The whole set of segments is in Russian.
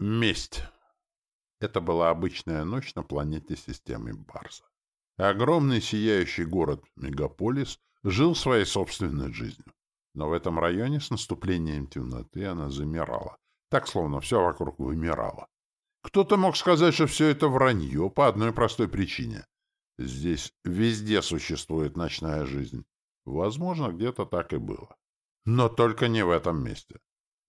Месть. Это была обычная ночь на планете системы Барса. Огромный сияющий город-мегаполис жил своей собственной жизнью. Но в этом районе с наступлением темноты она замирала. Так, словно все вокруг вымирало. Кто-то мог сказать, что все это вранье по одной простой причине. Здесь везде существует ночная жизнь. Возможно, где-то так и было. Но только не в этом месте.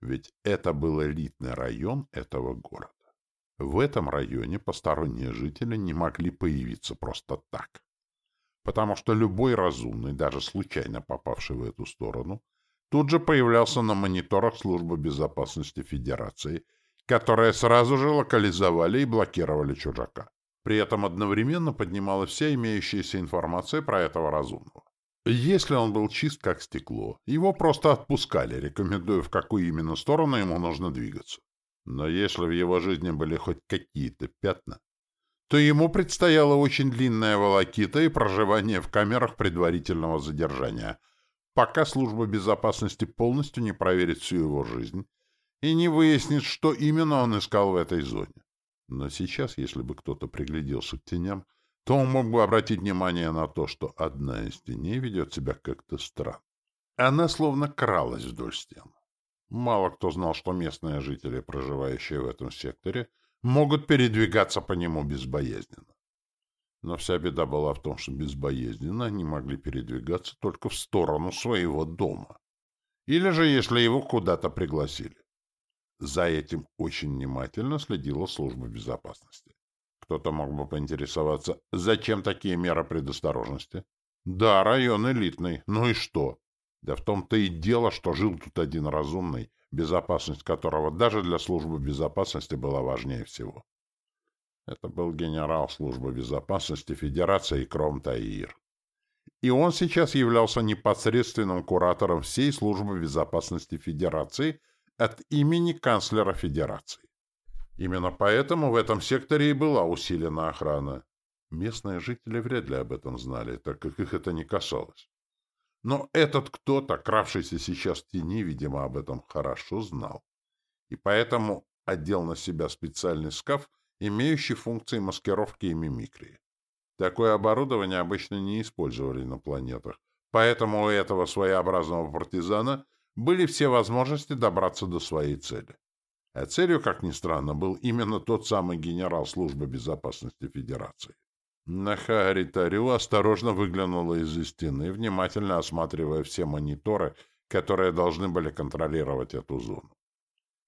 Ведь это был элитный район этого города. В этом районе посторонние жители не могли появиться просто так. Потому что любой разумный, даже случайно попавший в эту сторону, тут же появлялся на мониторах Службы безопасности Федерации, которые сразу же локализовали и блокировали чужака. При этом одновременно поднималась вся имеющаяся информация про этого разумного. Если он был чист как стекло, его просто отпускали, рекомендуя, в какую именно сторону ему нужно двигаться. Но если в его жизни были хоть какие-то пятна, то ему предстояла очень длинная волокита и проживание в камерах предварительного задержания, пока служба безопасности полностью не проверит всю его жизнь и не выяснит, что именно он искал в этой зоне. Но сейчас, если бы кто-то пригляделся к теням, то он мог бы обратить внимание на то, что одна из теней ведет себя как-то странно. Она словно кралась вдоль стен. Мало кто знал, что местные жители, проживающие в этом секторе, могут передвигаться по нему безбоязненно. Но вся беда была в том, что безбоязненно они могли передвигаться только в сторону своего дома. Или же, если его куда-то пригласили. За этим очень внимательно следила служба безопасности. Кто-то мог бы поинтересоваться, зачем такие меры предосторожности? Да, район элитный. Ну и что? Да в том-то и дело, что жил тут один разумный, безопасность которого даже для службы безопасности была важнее всего. Это был генерал службы безопасности Федерации Кром Таир. И он сейчас являлся непосредственным куратором всей службы безопасности Федерации от имени канцлера Федерации. Именно поэтому в этом секторе и была усилена охрана. Местные жители вряд ли об этом знали, так как их это не касалось. Но этот кто-то, кравшийся сейчас в тени, видимо, об этом хорошо знал. И поэтому одел на себя специальный скаф, имеющий функции маскировки и мимикрии. Такое оборудование обычно не использовали на планетах, поэтому у этого своеобразного партизана были все возможности добраться до своей цели. А целью, как ни странно, был именно тот самый генерал службы безопасности Федерации. Нахари Тарю осторожно выглянула из-за стены, внимательно осматривая все мониторы, которые должны были контролировать эту зону.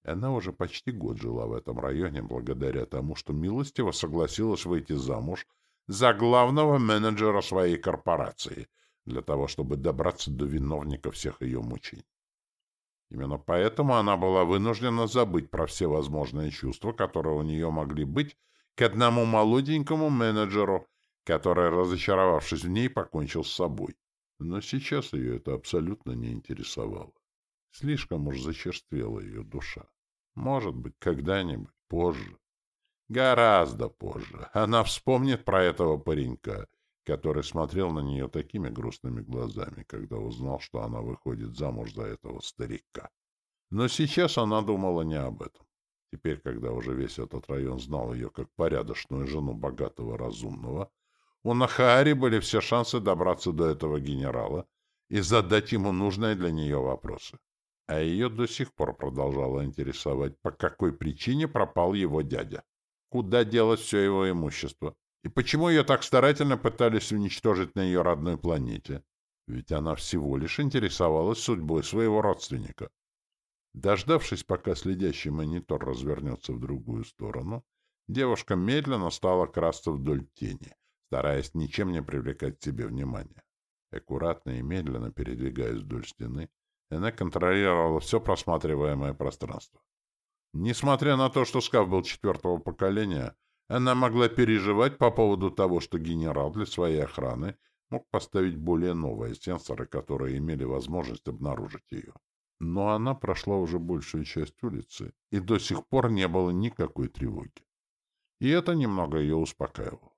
Она уже почти год жила в этом районе благодаря тому, что милостиво согласилась выйти замуж за главного менеджера своей корпорации для того, чтобы добраться до виновника всех ее мучений. Именно поэтому она была вынуждена забыть про все возможные чувства, которые у нее могли быть к одному молоденькому менеджеру, который, разочаровавшись в ней, покончил с собой. Но сейчас ее это абсолютно не интересовало. Слишком уж зачерствела ее душа. Может быть, когда-нибудь позже. Гораздо позже. Она вспомнит про этого паренька, который смотрел на нее такими грустными глазами, когда узнал, что она выходит замуж за этого старика. Но сейчас она думала не об этом. Теперь, когда уже весь этот район знал ее как порядочную жену богатого разумного, у Нахаари были все шансы добраться до этого генерала и задать ему нужные для нее вопросы. А ее до сих пор продолжало интересовать, по какой причине пропал его дядя. Куда делось все его имущество? И почему ее так старательно пытались уничтожить на ее родной планете? Ведь она всего лишь интересовалась судьбой своего родственника. Дождавшись, пока следящий монитор развернется в другую сторону, девушка медленно стала красться вдоль тени стараясь ничем не привлекать к себе внимания. Аккуратно и медленно передвигаясь вдоль стены, она контролировала все просматриваемое пространство. Несмотря на то, что скаф был четвертого поколения, она могла переживать по поводу того, что генерал для своей охраны мог поставить более новые сенсоры, которые имели возможность обнаружить ее. Но она прошла уже большую часть улицы, и до сих пор не было никакой тревоги. И это немного ее успокаивало.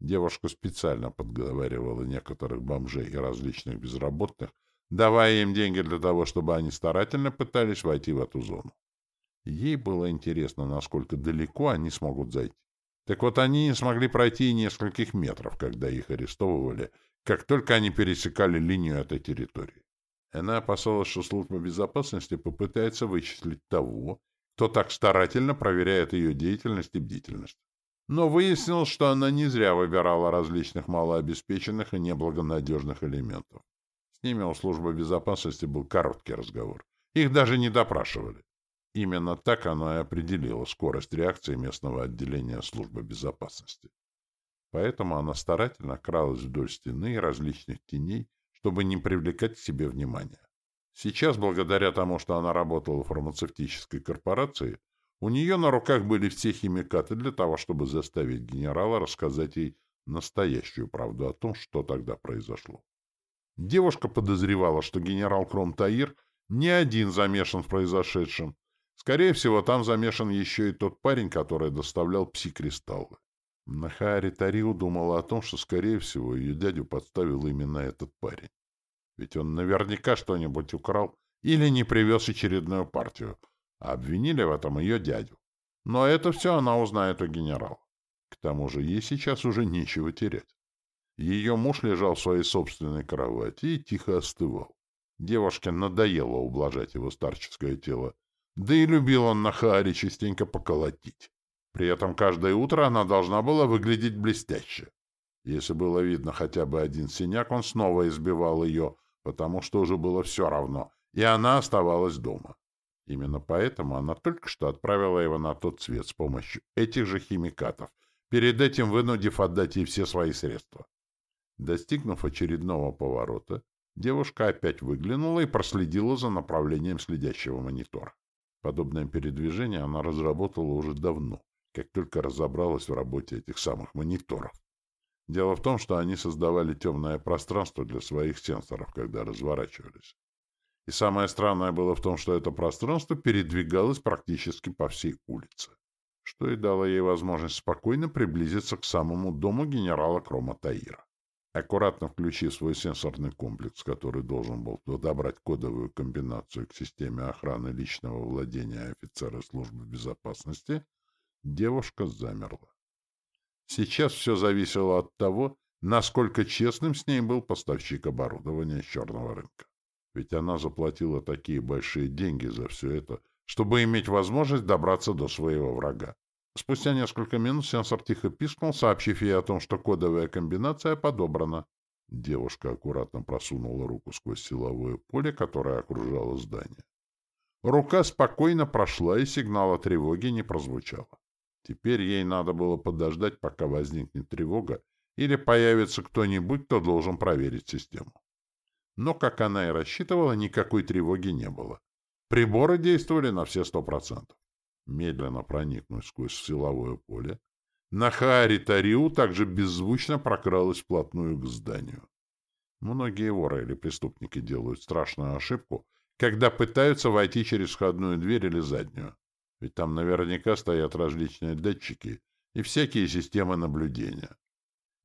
Девушка специально подговаривала некоторых бомжей и различных безработных, давая им деньги для того, чтобы они старательно пытались войти в эту зону. Ей было интересно, насколько далеко они смогут зайти. Так вот, они не смогли пройти и нескольких метров, когда их арестовывали, как только они пересекали линию этой территории. Она опасалась, что служба безопасности попытается вычислить того, кто так старательно проверяет ее деятельность и бдительность. Но выяснилось, что она не зря выбирала различных малообеспеченных и неблагонадежных элементов. С ними у службы безопасности был короткий разговор. Их даже не допрашивали. Именно так оно и определило скорость реакции местного отделения службы безопасности. Поэтому она старательно кралась вдоль стены и различных теней, чтобы не привлекать к себе внимания. Сейчас, благодаря тому, что она работала в фармацевтической корпорации, у нее на руках были все химикаты для того, чтобы заставить генерала рассказать ей настоящую правду о том, что тогда произошло. Девушка подозревала, что генерал Кромтаир не один замешан в произошедшем. Скорее всего, там замешан еще и тот парень, который доставлял пси-кристаллы. Нахаари Тариу думала о том, что, скорее всего, ее дядю подставил именно этот парень. Ведь он наверняка что-нибудь украл или не привез очередную партию, а обвинили в этом ее дядю. Но это все она узнает у генерала. К тому же ей сейчас уже нечего терять. Ее муж лежал в своей собственной кровати и тихо остывал. Девушке надоело ублажать его старческое тело, да и любил он Нахаари частенько поколотить. При этом каждое утро она должна была выглядеть блестяще. Если было видно хотя бы один синяк, он снова избивал ее, потому что уже было все равно, и она оставалась дома. Именно поэтому она только что отправила его на тот свет с помощью этих же химикатов, перед этим вынудив отдать ей все свои средства. Достигнув очередного поворота, девушка опять выглянула и проследила за направлением следящего монитора. Подобное передвижение она разработала уже давно, как только разобралась в работе этих самых мониторов. Дело в том, что они создавали темное пространство для своих сенсоров, когда разворачивались. И самое странное было в том, что это пространство передвигалось практически по всей улице, что и дало ей возможность спокойно приблизиться к самому дому генерала Крома Таира. Аккуратно включив свой сенсорный комплекс, который должен был подобрать кодовую комбинацию к системе охраны личного владения офицера службы безопасности, девушка замерла. Сейчас все зависело от того, насколько честным с ней был поставщик оборудования с черного рынка. Ведь она заплатила такие большие деньги за все это, чтобы иметь возможность добраться до своего врага. Спустя несколько минут сенсор тихо пискнул, сообщив ей о том, что кодовая комбинация подобрана. Девушка аккуратно просунула руку сквозь силовое поле, которое окружало здание. Рука спокойно прошла, и сигнала тревоги не прозвучало. Теперь ей надо было подождать, пока возникнет тревога, или появится кто-нибудь, кто должен проверить систему. Но, как она и рассчитывала, никакой тревоги не было. Приборы действовали на все сто процентов. Медленно проникнув сквозь силовое поле, Нахаари Тариу также беззвучно прокралась вплотную к зданию. Многие воры или преступники делают страшную ошибку, когда пытаются войти через входную дверь или заднюю. Ведь там наверняка стоят различные датчики и всякие системы наблюдения.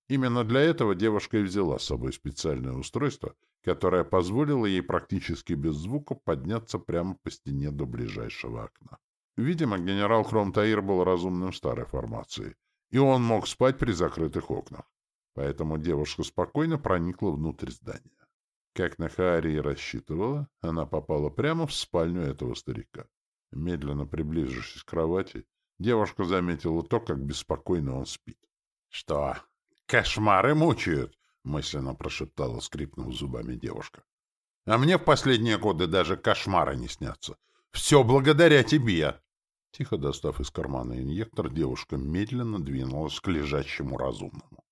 Именно для этого девушка и взяла с собой специальное устройство, которое позволило ей практически без звука подняться прямо по стене до ближайшего окна. Видимо, генерал Хромтаир был разумным старой формации, и он мог спать при закрытых окнах. Поэтому девушка спокойно проникла внутрь здания. Как Нахаари и рассчитывала, она попала прямо в спальню этого старика. Медленно приближившись к кровати, девушка заметила то, как беспокойно он спит. — Что, кошмары мучают? — мысленно прошептала, скрипнув зубами девушка. — А мне в последние годы даже кошмары не снятся. Все благодаря тебе. Тихо достав из кармана инъектор, девушка медленно двинулась к лежащему разумному.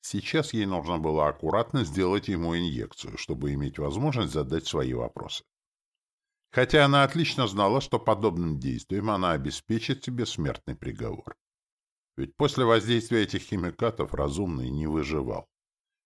Сейчас ей нужно было аккуратно сделать ему инъекцию, чтобы иметь возможность задать свои вопросы хотя она отлично знала, что подобным действием она обеспечит себе смертный приговор. Ведь после воздействия этих химикатов разумный не выживал,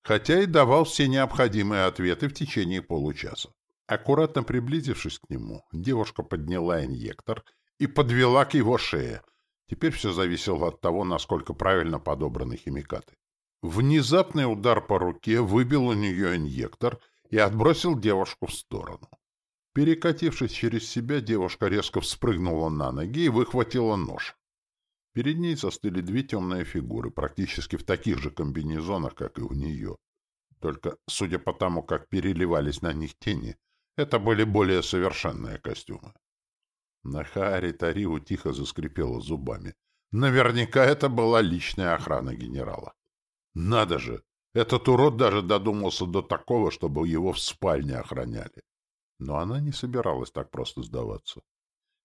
хотя и давал все необходимые ответы в течение получаса. Аккуратно приблизившись к нему, девушка подняла инъектор и подвела к его шее. Теперь все зависело от того, насколько правильно подобраны химикаты. Внезапный удар по руке выбил у нее инъектор и отбросил девушку в сторону. Перекатившись через себя, девушка резко вспрыгнула на ноги и выхватила нож. Перед ней застыли две темные фигуры, практически в таких же комбинезонах, как и у нее. Только, судя по тому, как переливались на них тени, это были более совершенные костюмы. Нахари Тариу тихо заскрипела зубами. Наверняка это была личная охрана генерала. Надо же! Этот урод даже додумался до такого, чтобы его в спальне охраняли. Но она не собиралась так просто сдаваться.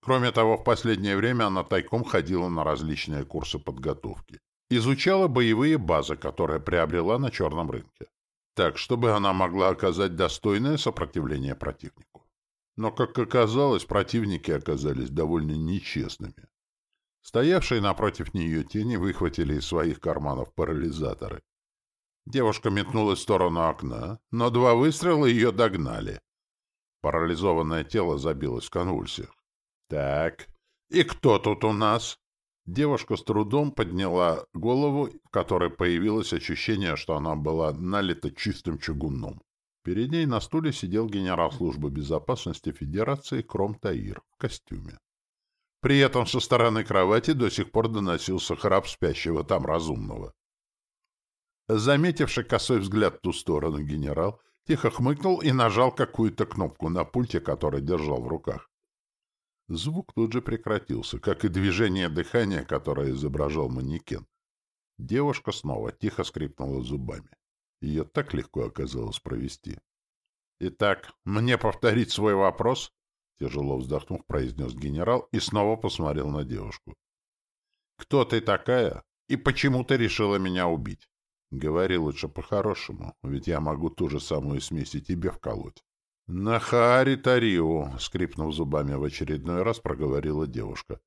Кроме того, в последнее время она тайком ходила на различные курсы подготовки. Изучала боевые базы, которые приобрела на черном рынке. Так, чтобы она могла оказать достойное сопротивление противнику. Но, как оказалось, противники оказались довольно нечестными. Стоявшие напротив нее тени выхватили из своих карманов парализаторы. Девушка метнулась в сторону окна, но два выстрела ее догнали. Парализованное тело забилось в конвульсиях. «Так, и кто тут у нас?» Девушка с трудом подняла голову, в которой появилось ощущение, что она была налита чистым чугуном. Перед ней на стуле сидел генерал службы безопасности Федерации Кром Таир в костюме. При этом со стороны кровати до сих пор доносился храп спящего там разумного. Заметивший косой взгляд в ту сторону генерал, тихо хмыкнул и нажал какую-то кнопку на пульте, который держал в руках. Звук тут же прекратился, как и движение дыхания, которое изображал манекен. Девушка снова тихо скрипнула зубами. Ее так легко оказалось провести. «Итак, мне повторить свой вопрос?» Тяжело вздохнув, произнес генерал и снова посмотрел на девушку. «Кто ты такая и почему ты решила меня убить?» «Говори лучше по-хорошему, ведь я могу ту же самую смесь и тебе вколоть». «Нахари Тариу!» — скрипнув зубами в очередной раз, проговорила девушка.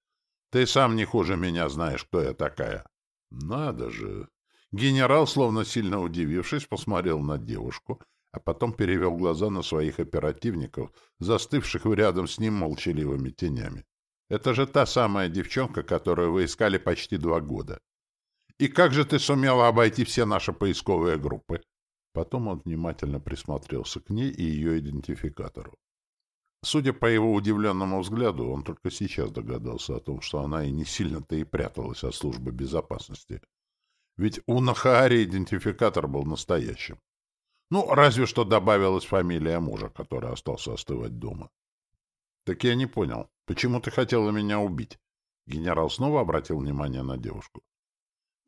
«Ты сам не хуже меня знаешь, кто я такая». «Надо же!» Генерал, словно сильно удивившись, посмотрел на девушку, а потом перевел глаза на своих оперативников, застывших рядом с ним молчаливыми тенями. «Это же та самая девчонка, которую вы искали почти два года. И как же ты сумела обойти все наши поисковые группы?» Потом он внимательно присмотрелся к ней и ее идентификатору. Судя по его удивленному взгляду, он только сейчас догадался о том, что она и не сильно-то и пряталась от службы безопасности. Ведь у Нахаари идентификатор был настоящим. Ну, разве что добавилась фамилия мужа, который остался остывать дома. Так я не понял, почему ты хотела меня убить? Генерал снова обратил внимание на девушку.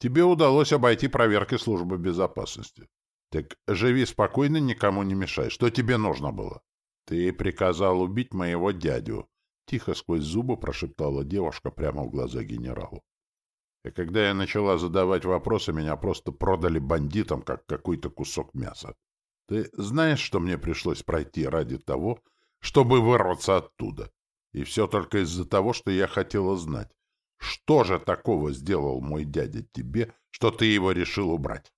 Тебе удалось обойти проверки службы безопасности. Так живи спокойно, никому не мешай. Что тебе нужно было? Ты приказал убить моего дядю. Тихо сквозь зубы прошептала девушка прямо в глаза генералу. И когда я начала задавать вопросы, меня просто продали бандитам, как какой-то кусок мяса. Ты знаешь, что мне пришлось пройти ради того, чтобы вырваться оттуда? И все только из-за того, что я хотела знать. Что же такого сделал мой дядя тебе, что ты его решил убрать?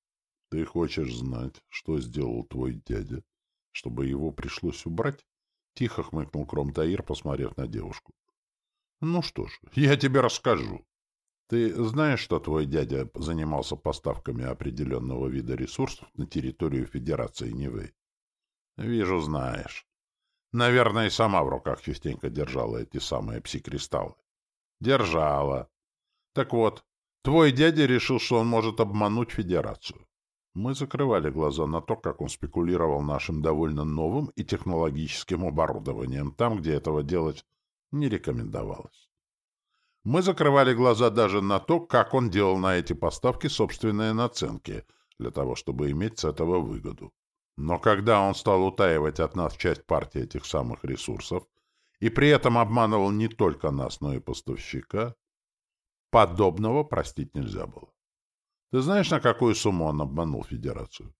Ты хочешь знать, что сделал твой дядя, чтобы его пришлось убрать? Тихо хмыкнул Кромтаир, посмотрев на девушку. Ну что ж, я тебе расскажу. Ты знаешь, что твой дядя занимался поставками определенного вида ресурсов на территорию Федерации Нивы? Вижу, знаешь. Наверное, и сама в руках частенько держала эти самые пси-кристаллы. Держала. Так вот, твой дядя решил, что он может обмануть Федерацию. Мы закрывали глаза на то, как он спекулировал нашим довольно новым и технологическим оборудованием там, где этого делать не рекомендовалось. Мы закрывали глаза даже на то, как он делал на эти поставки собственные наценки, для того, чтобы иметь с этого выгоду. Но когда он стал утаивать от нас часть партии этих самых ресурсов, и при этом обманывал не только нас, но и поставщика, подобного простить нельзя было. Ты знаешь, на какую сумму он обманул Федерацию?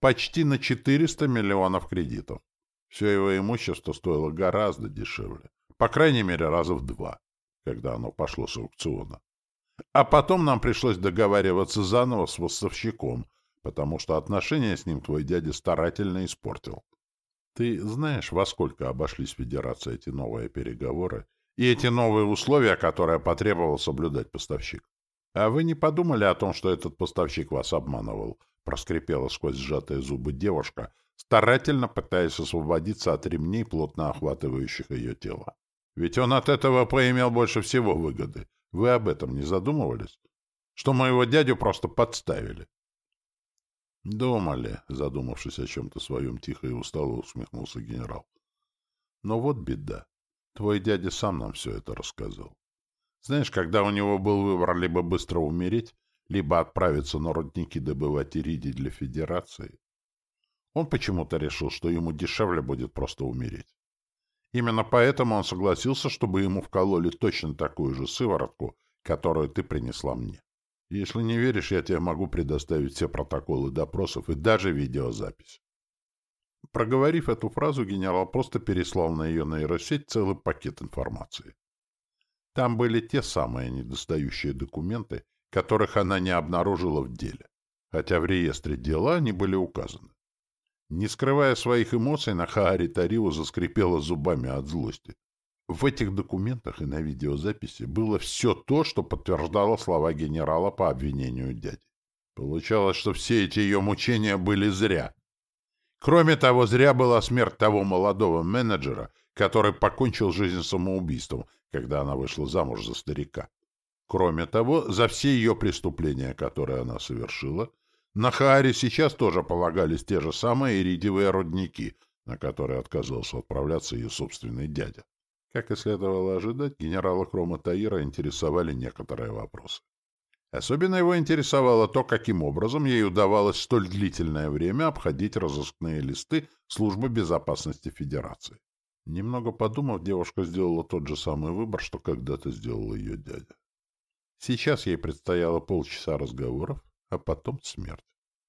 Почти на 400 миллионов кредитов. Все его имущество стоило гораздо дешевле. По крайней мере, раза в два когда оно пошло с аукциона. А потом нам пришлось договариваться заново с поставщиком, потому что отношения с ним твой дядя старательно испортил. Ты знаешь, во сколько обошлись Федерации эти новые переговоры и эти новые условия, которые потребовал соблюдать поставщик? А вы не подумали о том, что этот поставщик вас обманывал? Проскрипела сквозь сжатые зубы девушка, старательно пытаясь освободиться от ремней, плотно охватывающих ее тело. Ведь он от этого поимел больше всего выгоды. Вы об этом не задумывались? Что моего дядю просто подставили. Думали, задумавшись о чем-то своем, тихо и устало усмехнулся генерал. Но вот беда. Твой дядя сам нам все это рассказал. Знаешь, когда у него был выбор либо быстро умереть, либо отправиться на рудники добывать иридий для Федерации, он почему-то решил, что ему дешевле будет просто умереть. Именно поэтому он согласился, чтобы ему вкололи точно такую же сыворотку, которую ты принесла мне. Если не веришь, я тебе могу предоставить все протоколы допросов и даже видеозапись. Проговорив эту фразу, генерал просто переслал на ее нейросеть целый пакет информации. Там были те самые недостающие документы, которых она не обнаружила в деле, хотя в реестре дела они были указаны. Не скрывая своих эмоций, Нахаари Тарио заскрипела зубами от злости. В этих документах и на видеозаписи было все то, что подтверждало слова генерала по обвинению дяди. Получалось, что все эти ее мучения были зря. Кроме того, зря была смерть того молодого менеджера, который покончил жизнь самоубийством, когда она вышла замуж за старика. Кроме того, за все ее преступления, которые она совершила, на Хааре сейчас тоже полагались те же самые иридиевые рудники, на которые отказался отправляться ее собственный дядя. Как и следовало ожидать, генерала Хрома Таира интересовали некоторые вопросы. Особенно его интересовало то, каким образом ей удавалось столь длительное время обходить разыскные листы Службы безопасности Федерации. Немного подумав, девушка сделала тот же самый выбор, что когда-то сделал ее дядя. Сейчас ей предстояло полчаса разговоров, а потом смерть.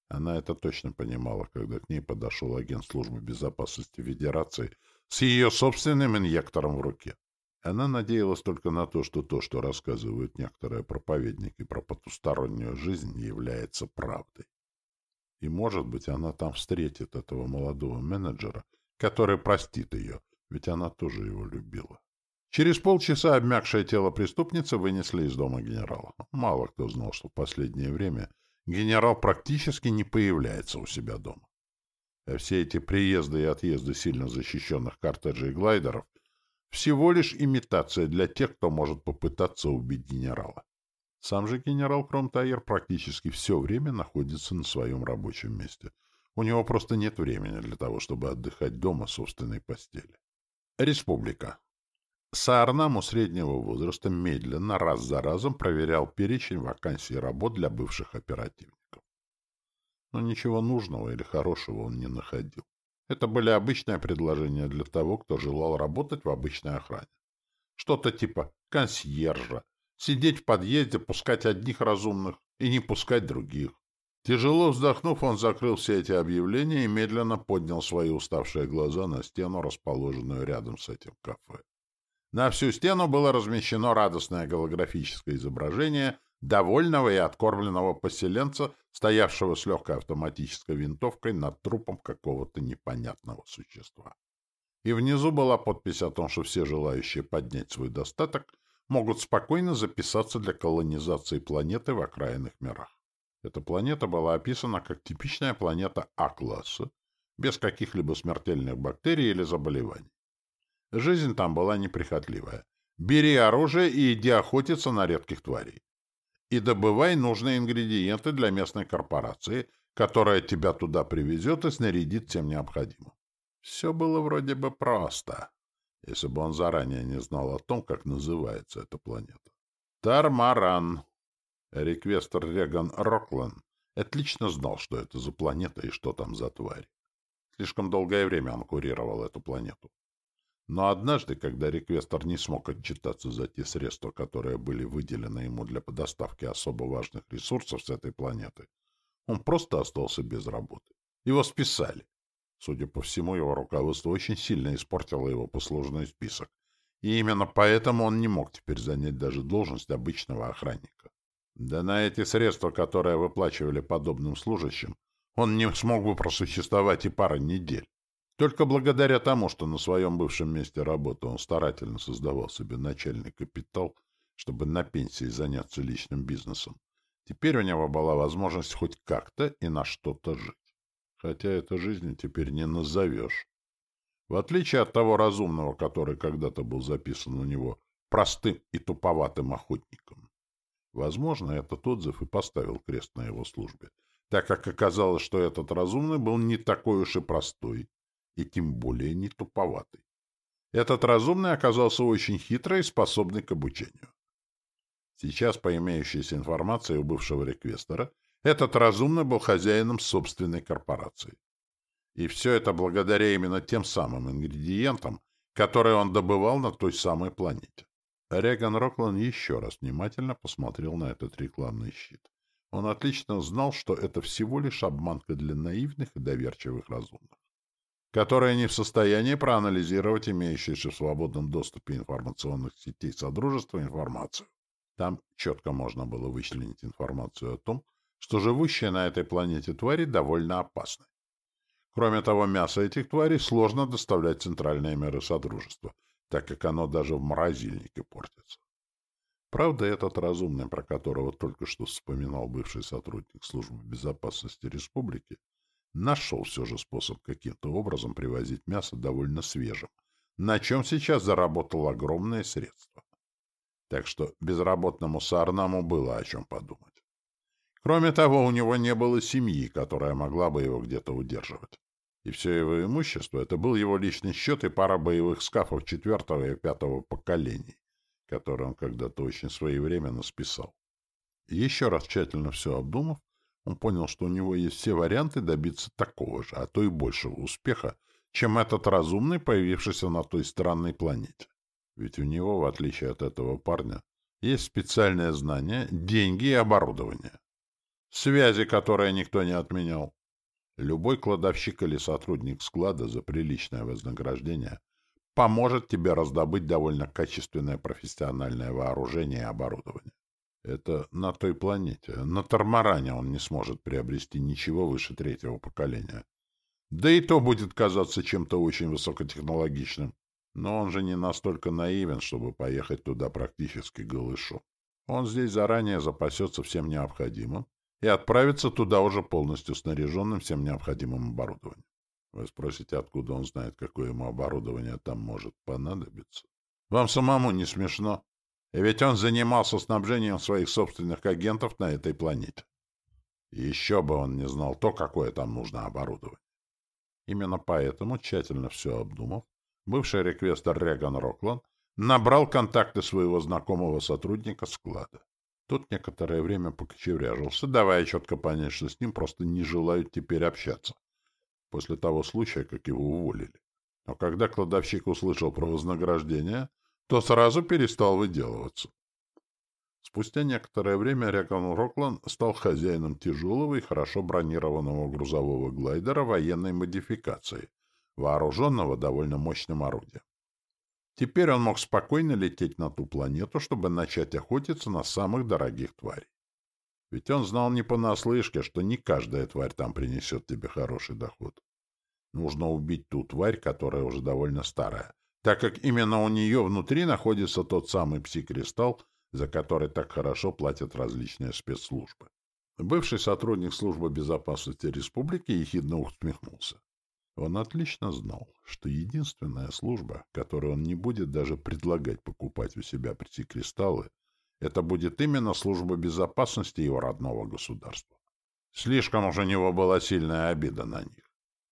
Она это точно понимала, когда к ней подошел агент службы безопасности Федерации с ее собственным инъектором в руке. Она надеялась только на то, что то, что рассказывают некоторые проповедники про потустороннюю жизнь, является правдой. И, может быть, она там встретит этого молодого менеджера, который простит ее, ведь она тоже его любила. Через полчаса обмякшее тело преступницы вынесли из дома генерала. Мало кто знал, что в последнее время генерал практически не появляется у себя дома. А все эти приезды и отъезды сильно защищенных кортеджей и глайдеров всего лишь имитация для тех, кто может попытаться убить генерала. Сам же генерал Кромтайер практически все время находится на своем рабочем месте. У него просто нет времени для того, чтобы отдыхать дома в собственной постели. Республика. Саарнаму среднего возраста медленно, раз за разом проверял перечень вакансий работ для бывших оперативников. Но ничего нужного или хорошего он не находил. Это были обычные предложения для того, кто желал работать в обычной охране. Что-то типа консьержа, сидеть в подъезде, пускать одних разумных и не пускать других. Тяжело вздохнув, он закрыл все эти объявления и медленно поднял свои уставшие глаза на стену, расположенную рядом с этим кафе. На всю стену было размещено радостное голографическое изображение довольного и откормленного поселенца, стоявшего с легкой автоматической винтовкой над трупом какого-то непонятного существа. И внизу была подпись о том, что все желающие поднять свой достаток могут спокойно записаться для колонизации планеты в окраинных мирах. Эта планета была описана как типичная планета А-класса, без каких-либо смертельных бактерий или заболеваний. Жизнь там была неприхотливая. Бери оружие и иди охотиться на редких тварей. И добывай нужные ингредиенты для местной корпорации, которая тебя туда привезет и снарядит всем необходимым. Все было вроде бы просто, если бы он заранее не знал о том, как называется эта планета. Тармаран. Реквестер Реган Роклан отлично знал, что это за планета и что там за тварь. Слишком долгое время он курировал эту планету. Но однажды, когда реквестор не смог отчитаться за те средства, которые были выделены ему для доставки особо важных ресурсов с этой планеты, он просто остался без работы. Его списали. Судя по всему, его руководство очень сильно испортило его послужной список. И именно поэтому он не мог теперь занять даже должность обычного охранника. Да на эти средства, которые выплачивали подобным служащим, он не смог бы просуществовать и пары недель. Только благодаря тому, что на своем бывшем месте работы он старательно создавал себе начальный капитал, чтобы на пенсии заняться личным бизнесом, теперь у него была возможность хоть как-то и на что-то жить. Хотя это жизнью теперь не назовешь. В отличие от того разумного, который когда-то был записан у него простым и туповатым охотником. Возможно, этот отзыв и поставил крест на его службе, так как оказалось, что этот разумный был не такой уж и простой, и тем более не туповатый. Этот разумный оказался очень хитрый и способный к обучению. Сейчас, по имеющейся информации у бывшего реквестера, этот разумный был хозяином собственной корпорации. И все это благодаря именно тем самым ингредиентам, которые он добывал на той самой планете. Реган Роклан еще раз внимательно посмотрел на этот рекламный щит. Он отлично знал, что это всего лишь обманка для наивных и доверчивых разумных, которые не в состоянии проанализировать имеющуюся в свободном доступе информационных сетей Содружества информацию. Там четко можно было вычленить информацию о том, что живущие на этой планете твари довольно опасны. Кроме того, мясо этих тварей сложно доставлять в центральные миры Содружества, так как оно даже в морозильнике портится. Правда, этот разумный, про которого только что вспоминал бывший сотрудник Службы безопасности Республики, нашел все же способ каким-то образом привозить мясо довольно свежим, на чем сейчас заработал огромные средства. Так что безработному Саарнаму было о чем подумать. Кроме того, у него не было семьи, которая могла бы его где-то удерживать. И все его имущество — это был его личный счет и пара боевых скафов четвертого и пятого поколений, которые он когда-то очень своевременно списал. еще раз тщательно все обдумав, он понял, что у него есть все варианты добиться такого же, а то и большего успеха, чем этот разумный, появившийся на той странной планете. Ведь у него, в отличие от этого парня, есть специальное знание, деньги и оборудование. Связи, которые никто не отменял. Любой кладовщик или сотрудник склада за приличное вознаграждение поможет тебе раздобыть довольно качественное профессиональное вооружение и оборудование. Это на той планете. На Тормаране он не сможет приобрести ничего выше третьего поколения. Да и то будет казаться чем-то очень высокотехнологичным. Но он же не настолько наивен, чтобы поехать туда практически голышом. Он здесь заранее запасется всем необходимым и отправиться туда уже полностью снаряженным всем необходимым оборудованием. Вы спросите, откуда он знает, какое ему оборудование там может понадобиться? Вам самому не смешно? Ведь он занимался снабжением своих собственных агентов на этой планете. Еще бы он не знал то, какое там нужно оборудование. Именно поэтому, тщательно все обдумав, бывший реквестер Реган Рокланд набрал контакты своего знакомого сотрудника склада. Тот некоторое время покочевряжился, давая четко понять, что с ним просто не желают теперь общаться, после того случая, как его уволили. Но когда кладовщик услышал про вознаграждение, то сразу перестал выделываться. Спустя некоторое время Рекон Роклан стал хозяином тяжелого и хорошо бронированного грузового глайдера военной модификации, вооруженного довольно мощным орудием. Теперь он мог спокойно лететь на ту планету, чтобы начать охотиться на самых дорогих тварей. Ведь он знал не понаслышке, что не каждая тварь там принесет тебе хороший доход. Нужно убить ту тварь, которая уже довольно старая, так как именно у нее внутри находится тот самый пси-кристалл, за который так хорошо платят различные спецслужбы. Бывший сотрудник службы безопасности республики ехидно усмехнулся. Он отлично знал, что единственная служба, которую он не будет даже предлагать покупать у себя пси-кристаллы, это будет именно служба безопасности его родного государства. Слишком уж у него была сильная обида на них.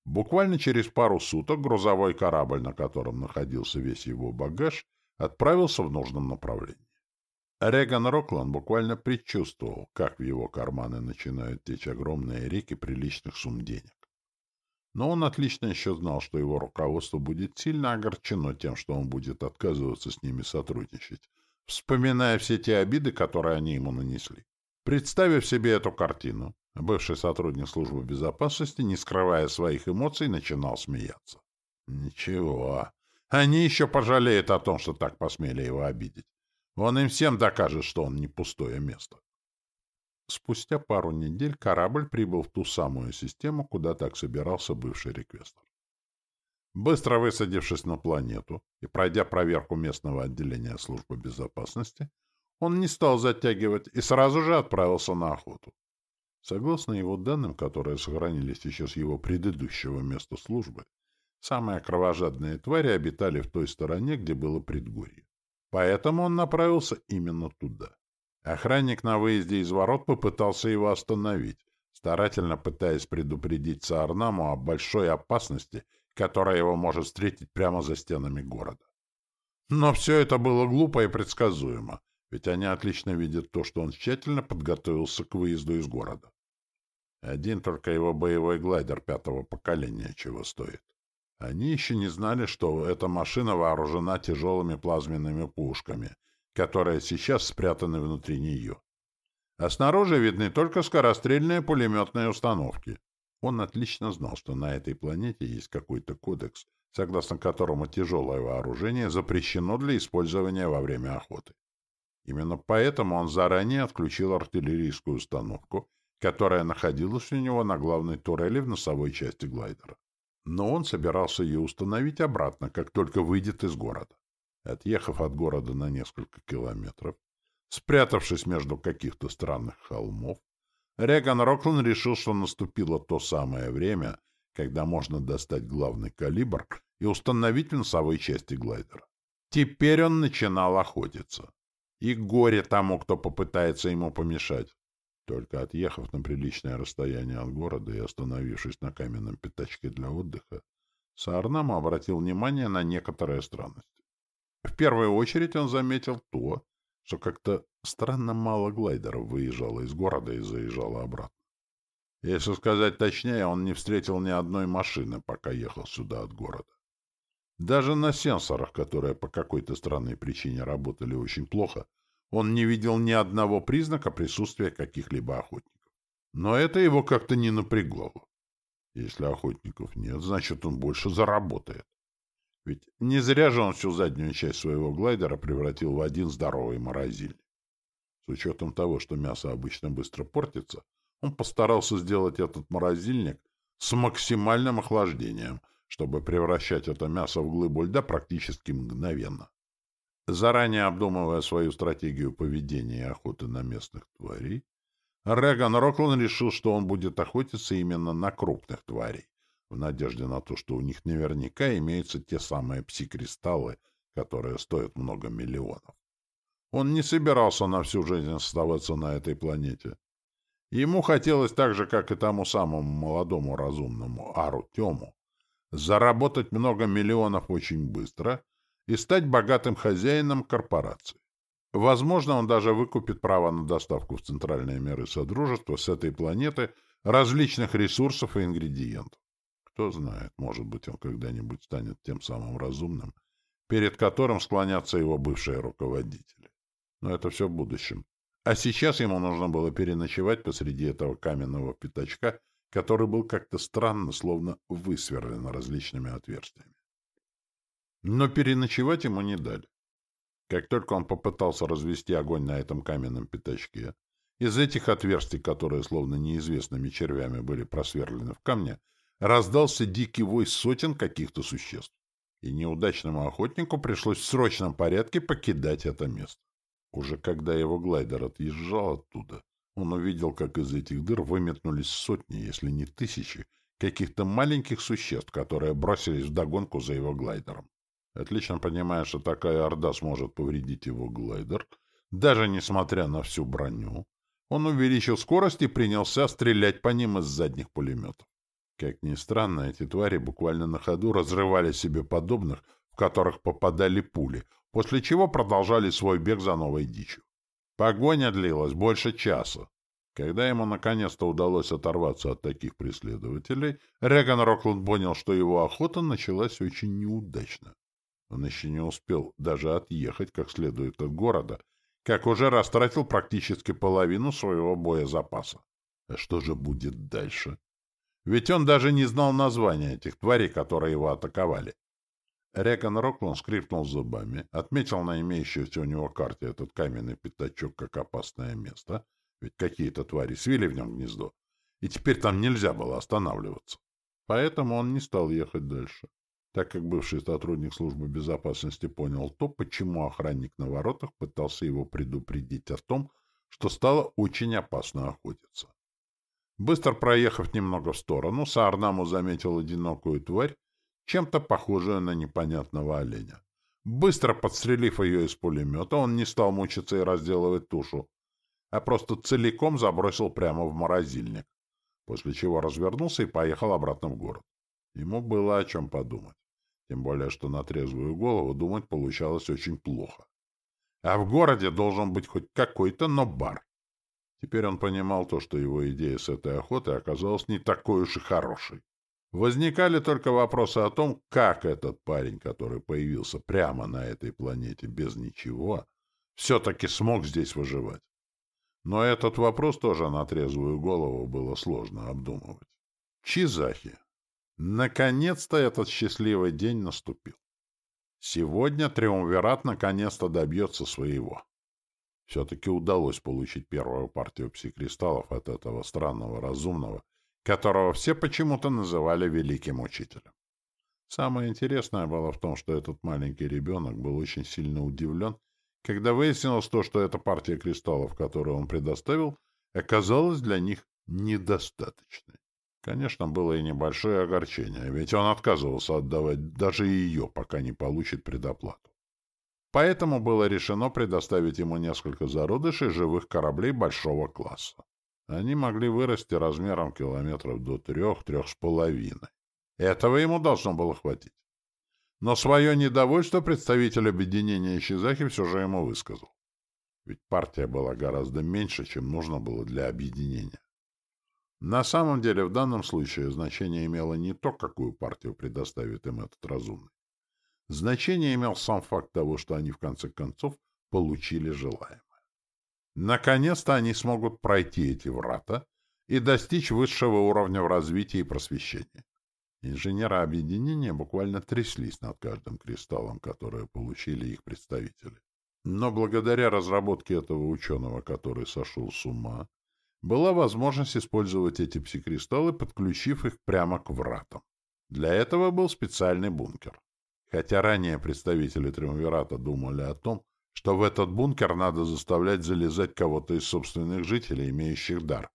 Буквально через пару суток грузовой корабль, на котором находился весь его багаж, отправился в нужном направлении. Реган Роклан буквально предчувствовал, как в его карманы начинают течь огромные реки приличных сумм денег. Но он отлично еще знал, что его руководство будет сильно огорчено тем, что он будет отказываться с ними сотрудничать, вспоминая все те обиды, которые они ему нанесли. Представив себе эту картину, бывший сотрудник службы безопасности, не скрывая своих эмоций, начинал смеяться. Ничего, они еще пожалеют о том, что так посмели его обидеть. Он им всем докажет, что он не пустое место. Спустя пару недель корабль прибыл в ту самую систему, куда так собирался бывший реквестер. Быстро высадившись на планету и пройдя проверку местного отделения службы безопасности, он не стал затягивать и сразу же отправился на охоту. Согласно его данным, которые сохранились еще с его предыдущего места службы, самые кровожадные твари обитали в той стороне, где было предгорье. Поэтому он направился именно туда. Охранник на выезде из ворот попытался его остановить, старательно пытаясь предупредить Саарнаму о большой опасности, которая его может встретить прямо за стенами города. Но все это было глупо и предсказуемо, ведь они отлично видят то, что он тщательно подготовился к выезду из города. Один только его боевой глайдер пятого поколения чего стоит. Они еще не знали, что эта машина вооружена тяжелыми плазменными пушками, которые сейчас спрятаны внутри нее. А снаружи видны только скорострельные пулеметные установки. Он отлично знал, что на этой планете есть какой-то кодекс, согласно которому тяжелое вооружение запрещено для использования во время охоты. Именно поэтому он заранее отключил артиллерийскую установку которая находилась у него на главной турели в носовой части глайдера. Но он собирался ее установить обратно, как только выйдет из города. Отъехав от города на несколько километров, спрятавшись между каких-то странных холмов, Реган Роклан решил, что наступило то самое время, когда можно достать главный калибр и установить в носовой части глайдера. Теперь он начинал охотиться. И горе тому, кто попытается ему помешать. Только отъехав на приличное расстояние от города и остановившись на каменном пятачке для отдыха, Саарнама обратил внимание на некоторые странности. В первую очередь он заметил то, что как-то странно мало глайдеров выезжало из города и заезжало обратно. Если сказать точнее, он не встретил ни одной машины, пока ехал сюда от города. Даже на сенсорах, которые по какой-то странной причине работали очень плохо, он не видел ни одного признака присутствия каких-либо охотников. Но это его как-то не напрягло. Если охотников нет, значит, он больше заработает. Ведь не зря же он всю заднюю часть своего глайдера превратил в один здоровый морозильник. С учетом того, что мясо обычно быстро портится, он постарался сделать этот морозильник с максимальным охлаждением, чтобы превращать это мясо в глыбу льда практически мгновенно. Заранее обдумывая свою стратегию поведения и охоты на местных тварей, Реган Роклан решил, что он будет охотиться именно на крупных тварей, в надежде на то, что у них наверняка имеются те самые пси-кристаллы, которые стоят много миллионов. Он не собирался на всю жизнь оставаться на этой планете. Ему хотелось так же, как и тому самому молодому разумному Ару Тему, заработать много миллионов очень быстро — и стать богатым хозяином корпорации. Возможно, он даже выкупит право на доставку в центральные миры Содружества с этой планеты различных ресурсов и ингредиентов. Кто знает, может быть, он когда-нибудь станет тем самым разумным, перед которым склонятся его бывшие руководители. Но это все в будущем. А сейчас ему нужно было переночевать посреди этого каменного пятачка, который был как-то странно, словно высверлен различными отверстиями. Но переночевать ему не дали. Как только он попытался развести огонь на этом каменном пятачке, из этих отверстий, которые словно неизвестными червями были просверлены в камне, раздался дикий вой сотен каких-то существ. И неудачному охотнику пришлось в срочном порядке покидать это место. Уже когда его глайдер отъезжал оттуда, он увидел, как из этих дыр выметнулись сотни, если не тысячи, каких-то маленьких существ, которые бросились вдогонку за его глайдером. Отлично понимая, что такая орда сможет повредить его глайдер, даже несмотря на всю броню, он увеличил скорость и принялся стрелять по ним из задних пулеметов. Как ни странно, эти твари буквально на ходу разрывали себе подобных, в которых попадали пули, после чего продолжали свой бег за новой дичью. Погоня длилась больше часа. Когда ему наконец-то удалось оторваться от таких преследователей, Реган Рокланд понял, что его охота началась очень неудачно. Он еще не успел даже отъехать как следует от города, как уже растратил практически половину своего боезапаса. А что же будет дальше? Ведь он даже не знал названия этих тварей, которые его атаковали. Рекон Роклан скрипнул зубами, отметил на имеющейся у него карте этот каменный пятачок как опасное место, ведь какие-то твари свили в нем гнездо, и теперь там нельзя было останавливаться. Поэтому он не стал ехать дальше так как бывший сотрудник службы безопасности понял то, почему охранник на воротах пытался его предупредить о том, что стало очень опасно охотиться. Быстро проехав немного в сторону, Саарнаму заметил одинокую тварь, чем-то похожую на непонятного оленя. Быстро подстрелив ее из пулемета, он не стал мучиться и разделывать тушу, а просто целиком забросил прямо в морозильник, после чего развернулся и поехал обратно в город. Ему было о чем подумать. Тем более, что на трезвую голову думать получалось очень плохо. А в городе должен быть хоть какой-то, но бар. Теперь он понимал то, что его идея с этой охотой оказалась не такой уж и хорошей. Возникали только вопросы о том, как этот парень, который появился прямо на этой планете без ничего, все-таки смог здесь выживать. Но этот вопрос тоже на трезвую голову было сложно обдумывать. Чизахи. Наконец-то этот счастливый день наступил. Сегодня Триумвират наконец-то добьется своего. Все-таки удалось получить первую партию псикристаллов от этого странного разумного, которого все почему-то называли Великим Учителем. Самое интересное было в том, что этот маленький ребенок был очень сильно удивлен, когда выяснилось то, что эта партия кристаллов, которую он предоставил, оказалась для них недостаточной. Конечно, было и небольшое огорчение, ведь он отказывался отдавать даже ее, пока не получит предоплату. Поэтому было решено предоставить ему несколько зародышей живых кораблей большого класса. Они могли вырасти размером километров до трех-трех с половиной. Этого ему должно было хватить. Но свое недовольство представитель объединения Ищезахи все же ему высказал. Ведь партия была гораздо меньше, чем нужно было для объединения. На самом деле, в данном случае значение имело не то, какую партию предоставит им этот разумный. Значение имел сам факт того, что они в конце концов получили желаемое. Наконец-то они смогут пройти эти врата и достичь высшего уровня в развитии и просвещении. Инженеры объединения буквально тряслись над каждым кристаллом, который получили их представители. Но благодаря разработке этого ученого, который сошел с ума, была возможность использовать эти псикристаллы, подключив их прямо к вратам. Для этого был специальный бункер. Хотя ранее представители Триумвирата думали о том, что в этот бункер надо заставлять залезать кого-то из собственных жителей, имеющих дар.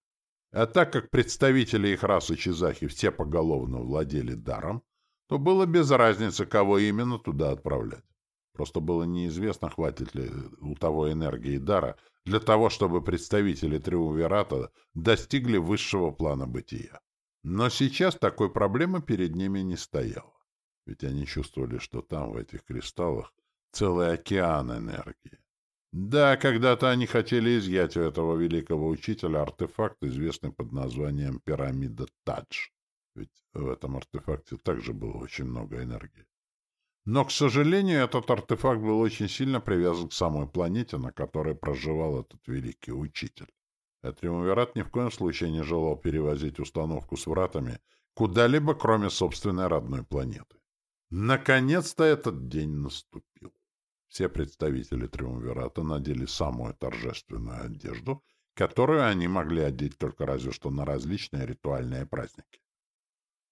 А так как представители их расы Чизахи все поголовно владели даром, то было без разницы, кого именно туда отправлять. Просто было неизвестно, хватит ли у того энергии дара для того, чтобы представители Триумвирата достигли высшего плана бытия. Но сейчас такой проблемы перед ними не стояло. Ведь они чувствовали, что там, в этих кристаллах, целый океан энергии. Да, когда-то они хотели изъять у этого великого учителя артефакт, известный под названием пирамида Тадж. Ведь в этом артефакте также было очень много энергии. Но, к сожалению, этот артефакт был очень сильно привязан к самой планете, на которой проживал этот великий учитель. А ни в коем случае не желал перевозить установку с вратами куда-либо, кроме собственной родной планеты. Наконец-то этот день наступил. Все представители Триумвирата надели самую торжественную одежду, которую они могли одеть только разве что на различные ритуальные праздники.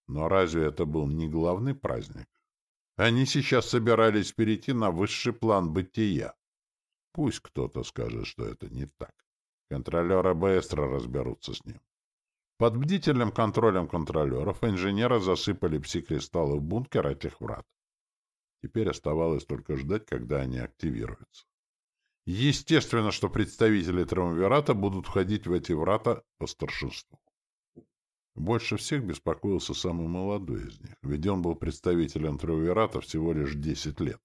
Но разве это был не главный праздник? Они сейчас собирались перейти на высший план бытия. Пусть кто-то скажет, что это не так. Контролеры быстро разберутся с ним. Под бдительным контролем контролеров инженеры засыпали пси-кристаллы в бункер этих врат. Теперь оставалось только ждать, когда они активируются. Естественно, что представители Триумвирата будут входить в эти врата по старшинству. Больше всех беспокоился самый молодой из них, ведь он был представителем Триумвирата всего лишь 10 лет,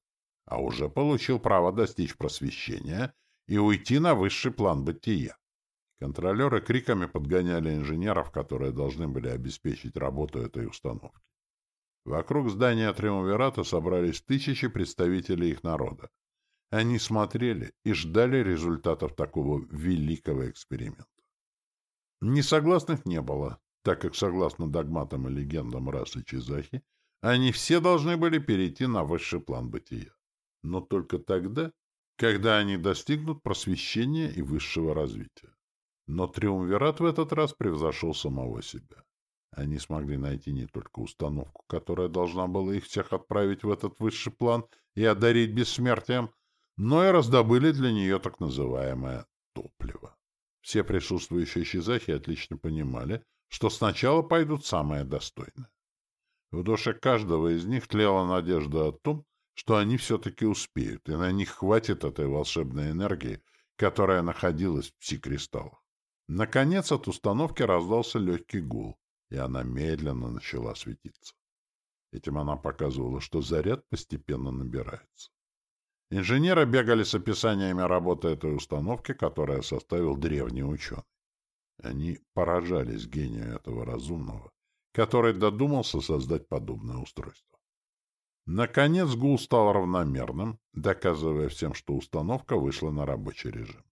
а уже получил право достичь просвещения и уйти на высший план бытия. Контролеры криками подгоняли инженеров, которые должны были обеспечить работу этой установки. Вокруг здания Триумвирата собрались тысячи представителей их народа. Они смотрели и ждали результатов такого великого эксперимента. Несогласных не было, так как, согласно догматам и легендам расы Чизахи, они все должны были перейти на высший план бытия. Но только тогда, когда они достигнут просвещения и высшего развития. Но Триумвират в этот раз превзошел самого себя. Они смогли найти не только установку, которая должна была их всех отправить в этот высший план и одарить бессмертием, но и раздобыли для нее так называемое топливо. Все присутствующие щизахи отлично понимали, что сначала пойдут самые достойные. В душе каждого из них тлела надежда о том, что они все-таки успеют, и на них хватит этой волшебной энергии, которая находилась в пси-кристаллах. Наконец от установки раздался легкий гул, и она медленно начала светиться. Этим она показывала, что заряд постепенно набирается. Инженеры бегали с описаниями работы этой установки, которая составил древний ученый. Они поражались гению этого разумного, который додумался создать подобное устройство. Наконец гул стал равномерным, доказывая всем, что установка вышла на рабочий режим.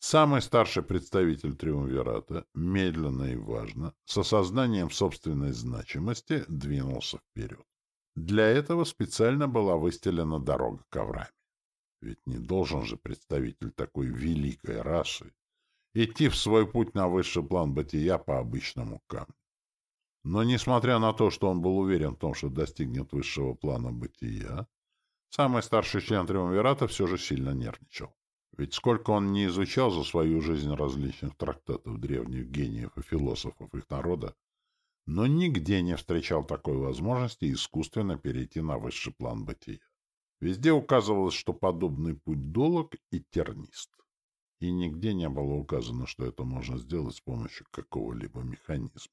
Самый старший представитель Триумвирата, медленно и важно, с осознанием собственной значимости, двинулся вперед. Для этого специально была выстелена дорога коврами. Ведь не должен же представитель такой великой расы идти в свой путь на высший план бытия по обычному камню. Но, несмотря на то, что он был уверен в том, что достигнет высшего плана бытия, самый старший член Триумвирата все же сильно нервничал. Ведь сколько он не изучал за свою жизнь различных трактатов древних гениев и философов их народа, но нигде не встречал такой возможности искусственно перейти на высший план бытия. Везде указывалось, что подобный путь долг и тернист. И нигде не было указано, что это можно сделать с помощью какого-либо механизма.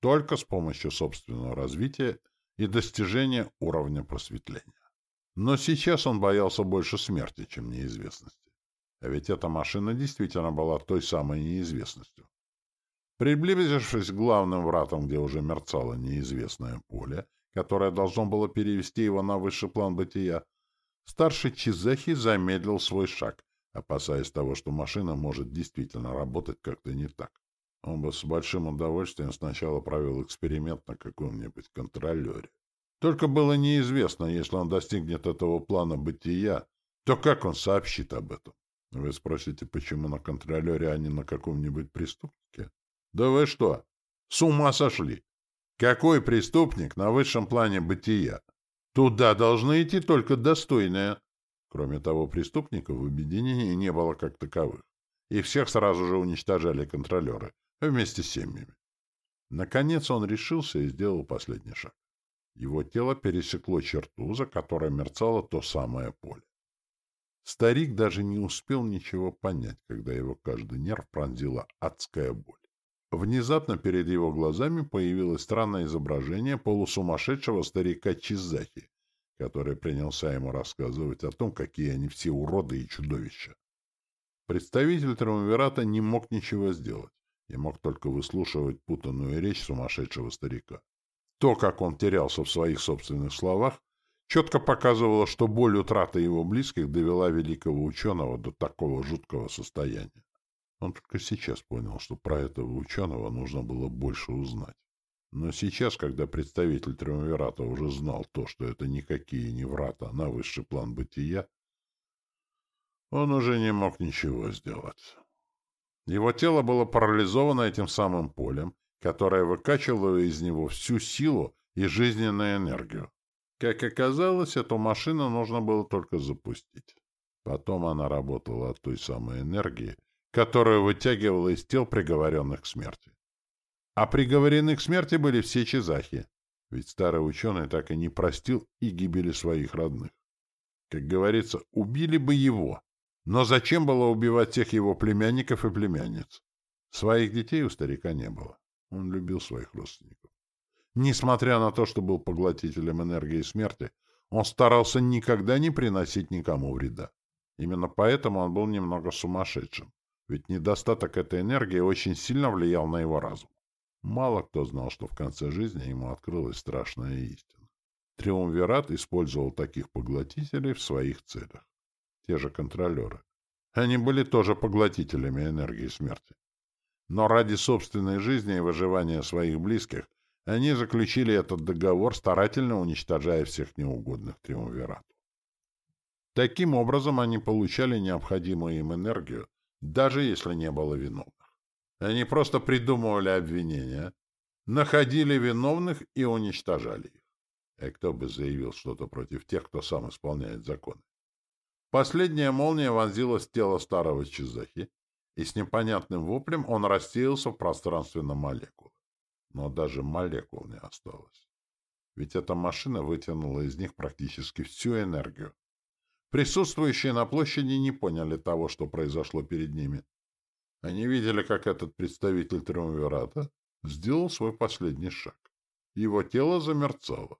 Только с помощью собственного развития и достижения уровня просветления. Но сейчас он боялся больше смерти, чем неизвестности. А ведь эта машина действительно была той самой неизвестностью. Приблизившись к главным вратам, где уже мерцало неизвестное поле, которое должно было перевести его на высший план бытия, старший Чизахи замедлил свой шаг, опасаясь того, что машина может действительно работать как-то не так. Он бы с большим удовольствием сначала провел эксперимент на каком-нибудь контролере. Только было неизвестно, если он достигнет этого плана бытия, то как он сообщит об этом? Вы спросите, почему на контролере, а не на каком-нибудь преступнике? Да вы что, с ума сошли? Какой преступник на высшем плане бытия? Туда должны идти только достойные. Кроме того, преступников в объединении не было как таковых. И всех сразу же уничтожали контролеры, вместе с семьями. Наконец он решился и сделал последний шаг. Его тело пересекло черту, за которой мерцало то самое поле. Старик даже не успел ничего понять, когда его каждый нерв пронзила адская боль. Внезапно перед его глазами появилось странное изображение полусумасшедшего старика Чизахи, который принялся ему рассказывать о том, какие они все уроды и чудовища. Представитель Триумвирата не мог ничего сделать и мог только выслушивать путанную речь сумасшедшего старика. То, как он терялся в своих собственных словах, четко показывало, что боль утраты его близких довела великого ученого до такого жуткого состояния. Он только сейчас понял, что про этого ученого нужно было больше узнать. Но сейчас, когда представитель Триумвирата уже знал то, что это никакие не врата на высший план бытия, он уже не мог ничего сделать. Его тело было парализовано этим самым полем, которое выкачивало из него всю силу и жизненную энергию. Как оказалось, эту машину нужно было только запустить. Потом она работала от той самой энергии, которую вытягивала из тел приговоренных к смерти. А приговорены к смерти были все чезахи, ведь старый ученый так и не простил и гибели своих родных. Как говорится, убили бы его, но зачем было убивать всех его племянников и племянниц? Своих детей у старика не было. Он любил своих родственников. Несмотря на то, что был поглотителем энергии смерти, он старался никогда не приносить никому вреда. Именно поэтому он был немного сумасшедшим, ведь недостаток этой энергии очень сильно влиял на его разум. Мало кто знал, что в конце жизни ему открылась страшная истина. Триумвират использовал таких поглотителей в своих целях те же контролеры. Они были тоже поглотителями энергии смерти. Но ради собственной жизни и выживания своих близких они заключили этот договор, старательно уничтожая всех неугодных триумвирату. Таким образом, они получали необходимую им энергию, даже если не было виновных. Они просто придумывали обвинения, находили виновных и уничтожали их. И кто бы заявил что-то против тех, кто сам исполняет законы? Последняя молния вонзилась в тело старого Чизахи, и с непонятным воплем он рассеялся в пространстве на молекулы. но даже молекул не осталось. Ведь эта машина вытянула из них практически всю энергию. Присутствующие на площади не поняли того, что произошло перед ними. Они видели, как этот представитель Триумвирата сделал свой последний шаг. Его тело замерцало,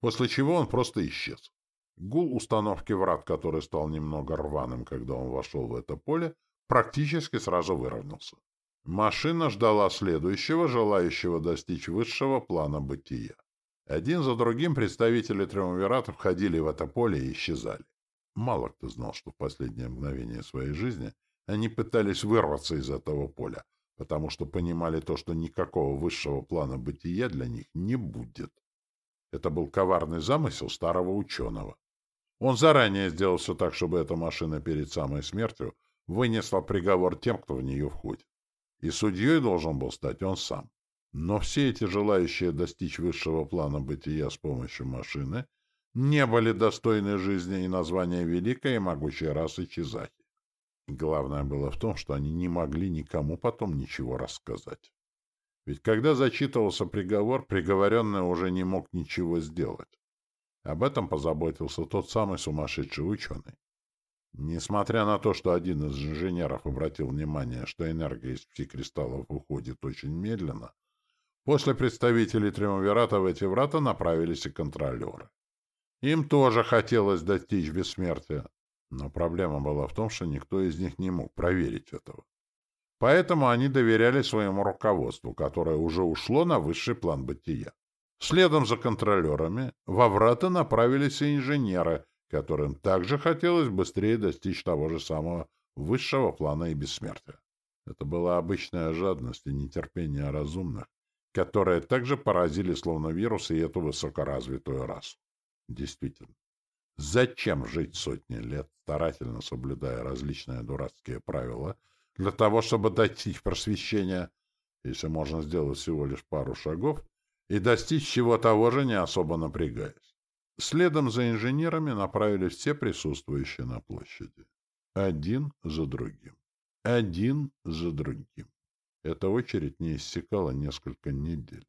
после чего он просто исчез. Гул установки врат, который стал немного рваным, когда он вошел в это поле, практически сразу выровнялся. Машина ждала следующего, желающего достичь высшего плана бытия. Один за другим представители триумвиратов входили в это поле и исчезали. Мало кто знал, что в последнее мгновение своей жизни они пытались вырваться из этого поля, потому что понимали то, что никакого высшего плана бытия для них не будет. Это был коварный замысел старого ученого. Он заранее сделал все так, чтобы эта машина перед самой смертью вынесла приговор тем, кто в нее входит. И судьей должен был стать он сам. Но все эти желающие достичь высшего плана бытия с помощью машины не были достойны жизни и названия великой и могучей расы Чизахи. Главное было в том, что они не могли никому потом ничего рассказать. Ведь когда зачитывался приговор, приговоренный уже не мог ничего сделать. Об этом позаботился тот самый сумасшедший ученый. Несмотря на то, что один из инженеров обратил внимание, что энергия из пси-кристаллов уходит очень медленно, после представителей Триумвирата в эти врата направились и контролеры. Им тоже хотелось достичь бессмертия, но проблема была в том, что никто из них не мог проверить этого. Поэтому они доверяли своему руководству, которое уже ушло на высший план бытия. Следом за контролерами во врата направились и инженеры, которым также хотелось быстрее достичь того же самого высшего плана и бессмертия. Это была обычная жадность и нетерпение разумных, которые также поразили словно вирусы и эту высокоразвитую расу. Действительно, зачем жить сотни лет, старательно соблюдая различные дурацкие правила, для того, чтобы достичь просвещения, если можно сделать всего лишь пару шагов, и достичь чего того же, не особо напрягаясь. Следом за инженерами направились все присутствующие на площади. Один за другим. Один за другим. Эта очередь не иссякала несколько недель.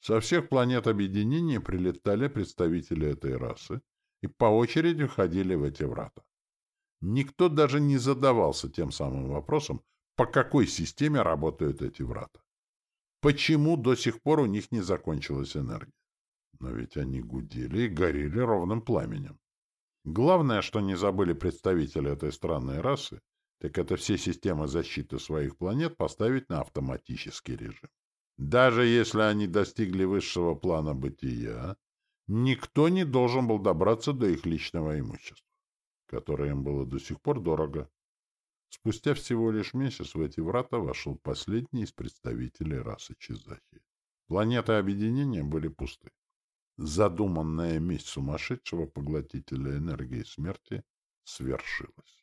Со всех планет объединения прилетали представители этой расы и по очереди входили в эти врата. Никто даже не задавался тем самым вопросом, по какой системе работают эти врата. Почему до сих пор у них не закончилась энергия? Но ведь они гудели и горели ровным пламенем. Главное, что не забыли представители этой странной расы, так это все системы защиты своих планет поставить на автоматический режим. Даже если они достигли высшего плана бытия, никто не должен был добраться до их личного имущества, которое им было до сих пор дорого. Спустя всего лишь месяц в эти врата вошел последний из представителей расы Чизахи. Планеты объединения были пусты. Задуманная месть сумасшедшего поглотителя энергии смерти свершилась.